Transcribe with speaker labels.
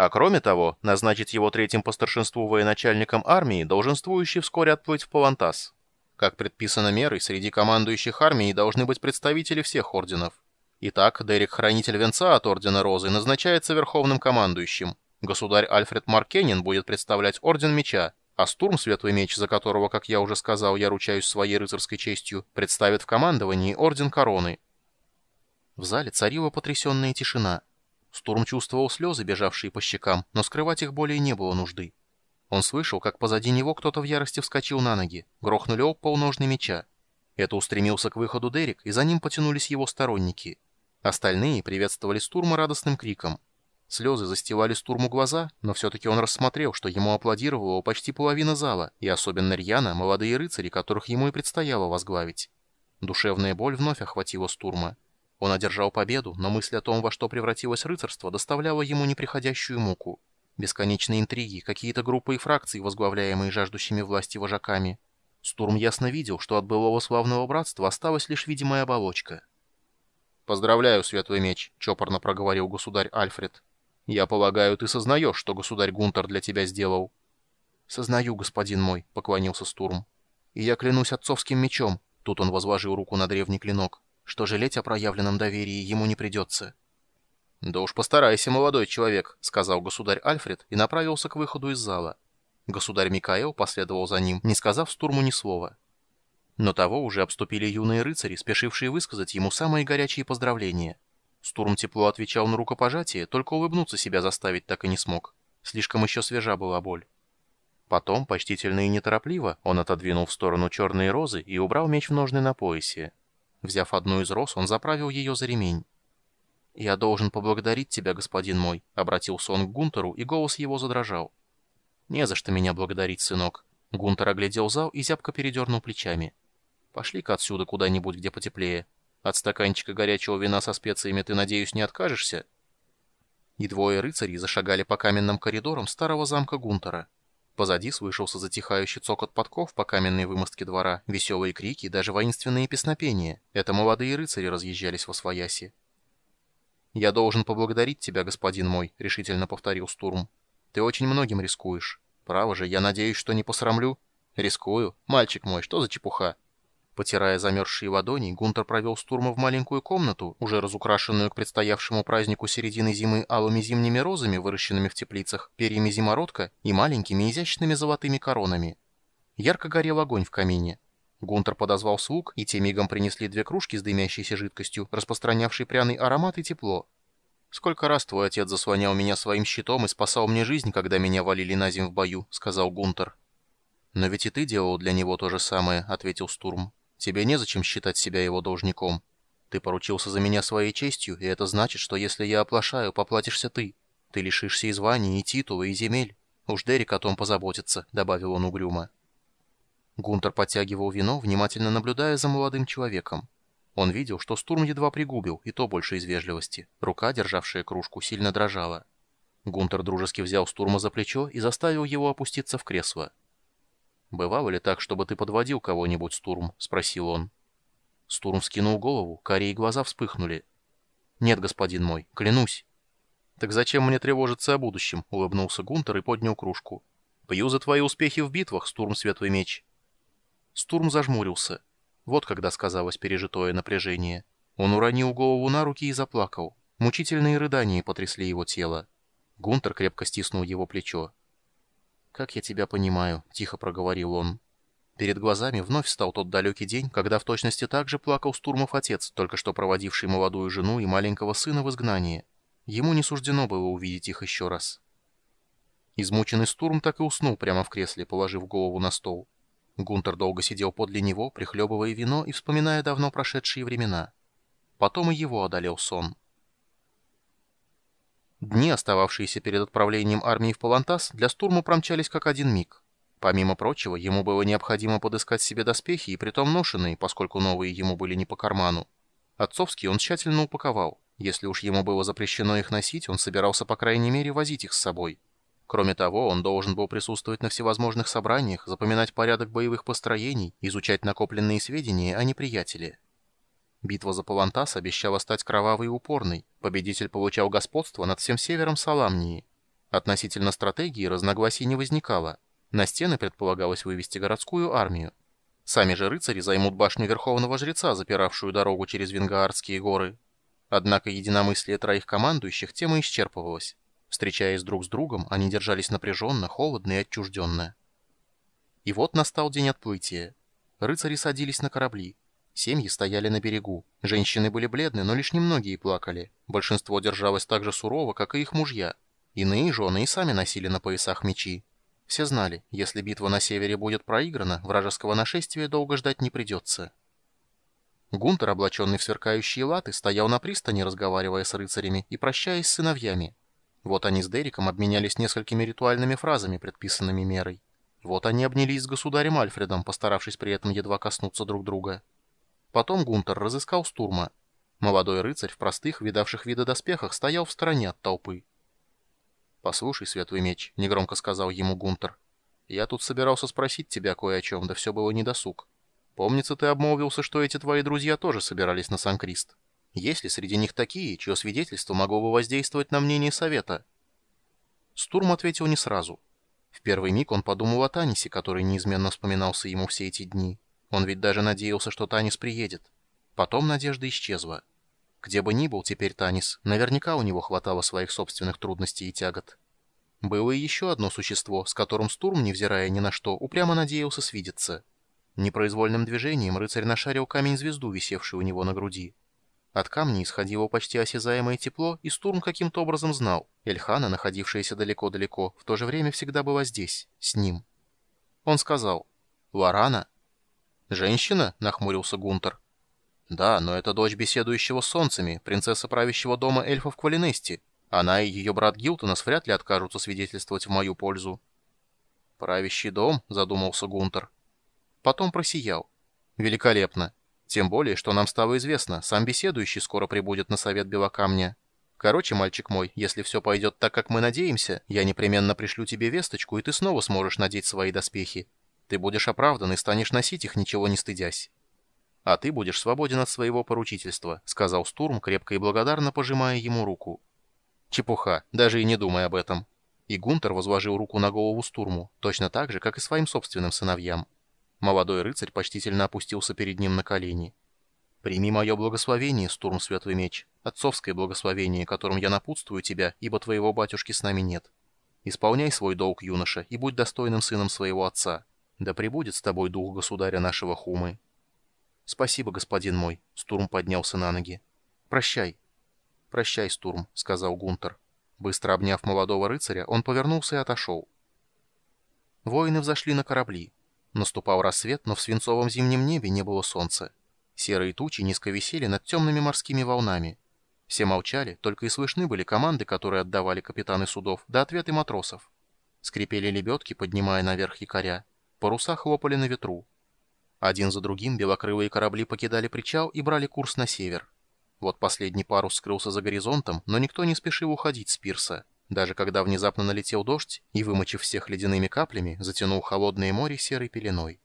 Speaker 1: А кроме того, назначить его третьим по старшинству военачальником армии, долженствующий вскоре отплыть в Палантас. Как предписано мерой, среди командующих армией должны быть представители всех орденов. Итак, Дерек, хранитель венца от Ордена Розы, назначается верховным командующим. Государь Альфред Маркенин будет представлять Орден Меча, а Стурм, Светлый Меч, за которого, как я уже сказал, я ручаюсь своей рыцарской честью, представит в командовании Орден Короны. В зале царила потрясенная тишина. Стурм чувствовал слезы, бежавшие по щекам, но скрывать их более не было нужды. Он слышал, как позади него кто-то в ярости вскочил на ноги, грохнули об полножный меча. Это устремился к выходу Дерек, и за ним потянулись его сторонники — Остальные приветствовали Стурма радостным криком. Слезы застилали Стурму глаза, но все-таки он рассмотрел, что ему аплодировала почти половина зала, и особенно рьяно молодые рыцари, которых ему и предстояло возглавить. Душевная боль вновь охватила Стурма. Он одержал победу, но мысль о том, во что превратилось рыцарство, доставляла ему неприходящую муку. Бесконечные интриги, какие-то группы и фракции, возглавляемые жаждущими власти вожаками. Стурм ясно видел, что от былого славного братства осталась лишь видимая оболочка. «Поздравляю, Светлый Меч», — чопорно проговорил государь Альфред. «Я полагаю, ты сознаешь, что государь Гунтер для тебя сделал?» «Сознаю, господин мой», — поклонился Стурм. «И я клянусь отцовским мечом», — тут он возложил руку на древний клинок, «что жалеть о проявленном доверии ему не придется». «Да уж постарайся, молодой человек», — сказал государь Альфред и направился к выходу из зала. Государь Микаэл последовал за ним, не сказав Стурму ни слова. Но того уже обступили юные рыцари, спешившие высказать ему самые горячие поздравления. Стурм тепло отвечал на рукопожатие, только улыбнуться себя заставить так и не смог. Слишком еще свежа была боль. Потом, почтительно и неторопливо, он отодвинул в сторону черные розы и убрал меч в ножны на поясе. Взяв одну из роз, он заправил ее за ремень. «Я должен поблагодарить тебя, господин мой», — обратился он к Гунтеру, и голос его задрожал. «Не за что меня благодарить, сынок». Гунтер оглядел зал и зябко передернул плечами. Пошли-ка отсюда куда-нибудь, где потеплее. От стаканчика горячего вина со специями ты, надеюсь, не откажешься?» И двое рыцарей зашагали по каменным коридорам старого замка Гунтера. Позади слышался затихающий цокот подков по каменной вымостке двора, веселые крики и даже воинственные песнопения. Это молодые рыцари разъезжались во свояси. «Я должен поблагодарить тебя, господин мой», — решительно повторил Стурм. «Ты очень многим рискуешь. Право же, я надеюсь, что не посрамлю?» «Рискую. Мальчик мой, что за чепуха?» Потирая замерзшие ладони, Гунтер провел Стурма в маленькую комнату, уже разукрашенную к предстоявшему празднику середины зимы алыми зимними розами, выращенными в теплицах, перьями зимородка и маленькими изящными золотыми коронами. Ярко горел огонь в камине. Гунтер подозвал слуг, и те мигом принесли две кружки с дымящейся жидкостью, распространявшей пряный аромат и тепло. «Сколько раз твой отец заслонял меня своим щитом и спасал мне жизнь, когда меня валили на земь в бою», — сказал Гунтер. «Но ведь и ты делал для него то же самое», — ответил Стурм. Тебе незачем считать себя его должником. Ты поручился за меня своей честью, и это значит, что если я оплошаю, поплатишься ты. Ты лишишься и званий, и титула, и земель. Уж Дерек о том позаботится», — добавил он угрюмо. Гунтер подтягивал вино, внимательно наблюдая за молодым человеком. Он видел, что Стурм едва пригубил, и то больше из вежливости. Рука, державшая кружку, сильно дрожала. Гунтер дружески взял Стурма за плечо и заставил его опуститься в кресло. «Бывало ли так, чтобы ты подводил кого-нибудь, Стурм?» — спросил он. Стурм скинул голову, карие глаза вспыхнули. «Нет, господин мой, клянусь». «Так зачем мне тревожиться о будущем?» — улыбнулся Гунтер и поднял кружку. «Пью за твои успехи в битвах, Стурм Светлый Меч». Стурм зажмурился. Вот когда сказалось пережитое напряжение. Он уронил голову на руки и заплакал. Мучительные рыдания потрясли его тело. Гунтер крепко стиснул его плечо. «Как я тебя понимаю», — тихо проговорил он. Перед глазами вновь встал тот далекий день, когда в точности так же плакал Стурмов отец, только что проводивший молодую жену и маленького сына в изгнании. Ему не суждено было увидеть их еще раз. Измученный Стурм так и уснул прямо в кресле, положив голову на стол. Гунтер долго сидел подле него, прихлебывая вино и вспоминая давно прошедшие времена. Потом и его одолел сон. Дни, остававшиеся перед отправлением армии в Палантас, для Стурма промчались как один миг. Помимо прочего, ему было необходимо подыскать себе доспехи, и притом ношенные, поскольку новые ему были не по карману. Отцовские он тщательно упаковал. Если уж ему было запрещено их носить, он собирался, по крайней мере, возить их с собой. Кроме того, он должен был присутствовать на всевозможных собраниях, запоминать порядок боевых построений, изучать накопленные сведения о неприятеле. Битва за Палантас обещала стать кровавой и упорной. Победитель получал господство над всем севером Саламнии. Относительно стратегии разногласий не возникало. На стены предполагалось вывести городскую армию. Сами же рыцари займут башню Верховного Жреца, запиравшую дорогу через Венгаарские горы. Однако единомыслие троих командующих тема исчерпывалось. Встречаясь друг с другом, они держались напряженно, холодно и отчужденно. И вот настал день отплытия. Рыцари садились на корабли. Семьи стояли на берегу. Женщины были бледны, но лишь немногие плакали. Большинство держалось так же сурово, как и их мужья. Иные жены и сами носили на поясах мечи. Все знали, если битва на севере будет проиграна, вражеского нашествия долго ждать не придется. Гунтер, облаченный в сверкающие латы, стоял на пристани, разговаривая с рыцарями и прощаясь с сыновьями. Вот они с Дериком обменялись несколькими ритуальными фразами, предписанными мерой. Вот они обнялись с государем Альфредом, постаравшись при этом едва коснуться друг друга. Потом Гунтер разыскал Стурма. Молодой рыцарь в простых, видавших вида доспехах, стоял в стороне от толпы. «Послушай, Светлый Меч», — негромко сказал ему Гунтер. «Я тут собирался спросить тебя кое о чем, да все было недосуг. Помнится, ты обмолвился, что эти твои друзья тоже собирались на Сан-Крист. Есть ли среди них такие, чье свидетельство могло бы воздействовать на мнение совета?» Стурм ответил не сразу. В первый миг он подумал о Танисе, который неизменно вспоминался ему все эти дни. Он ведь даже надеялся, что Танис приедет. Потом надежда исчезла. Где бы ни был теперь Танис, наверняка у него хватало своих собственных трудностей и тягот. Было и еще одно существо, с которым Стурм, невзирая ни на что, упрямо надеялся свидеться. Непроизвольным движением рыцарь нашарил камень-звезду, висевший у него на груди. От камня исходило почти осязаемое тепло, и Стурм каким-то образом знал. Эльхана, находившаяся далеко-далеко, в то же время всегда была здесь, с ним. Он сказал «Лорана?» «Женщина?» — нахмурился Гунтер. «Да, но это дочь беседующего с солнцами, принцесса правящего дома эльфов Квалинести. Она и ее брат Гилтонас вряд ли откажутся свидетельствовать в мою пользу». «Правящий дом?» — задумался Гунтер. Потом просиял. «Великолепно. Тем более, что нам стало известно, сам беседующий скоро прибудет на совет Белокамня. Короче, мальчик мой, если все пойдет так, как мы надеемся, я непременно пришлю тебе весточку, и ты снова сможешь надеть свои доспехи. Ты будешь оправдан и станешь носить их, ничего не стыдясь. «А ты будешь свободен от своего поручительства», — сказал Стурм, крепко и благодарно пожимая ему руку. «Чепуха, даже и не думай об этом». И Гунтер возложил руку на голову Стурму, точно так же, как и своим собственным сыновьям. Молодой рыцарь почтительно опустился перед ним на колени. «Прими мое благословение, Стурм Светлый Меч, отцовское благословение, которым я напутствую тебя, ибо твоего батюшки с нами нет. Исполняй свой долг, юноша, и будь достойным сыном своего отца. Да пребудет с тобой дух государя нашего Хумы». «Спасибо, господин мой», — Стурм поднялся на ноги. «Прощай». «Прощай, Стурм», — сказал Гунтер. Быстро обняв молодого рыцаря, он повернулся и отошел. Воины взошли на корабли. Наступал рассвет, но в свинцовом зимнем небе не было солнца. Серые тучи низко висели над темными морскими волнами. Все молчали, только и слышны были команды, которые отдавали капитаны судов, да ответы матросов. Скрипели лебедки, поднимая наверх якоря. Паруса хлопали на ветру. Один за другим белокрылые корабли покидали причал и брали курс на север. Вот последний парус скрылся за горизонтом, но никто не спешил уходить с пирса. Даже когда внезапно налетел дождь и, вымочив всех ледяными каплями, затянул холодное море серой пеленой.